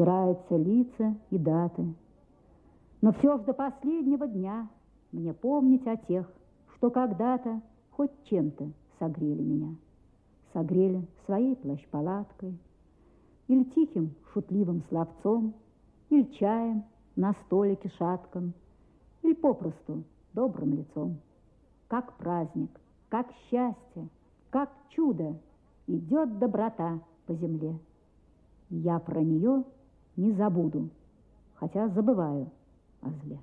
стираются лица и даты. Но все ж до последнего дня мне помнить о тех, что когда-то хоть чем-то согрели меня. Согрели своей плащ-палаткой, или тихим шутливым словцом, или чаем на столике шатком, или попросту добрым лицом. Как праздник, как счастье, как чудо идет доброта по земле. Я про нее не забуду, хотя забываю о зле.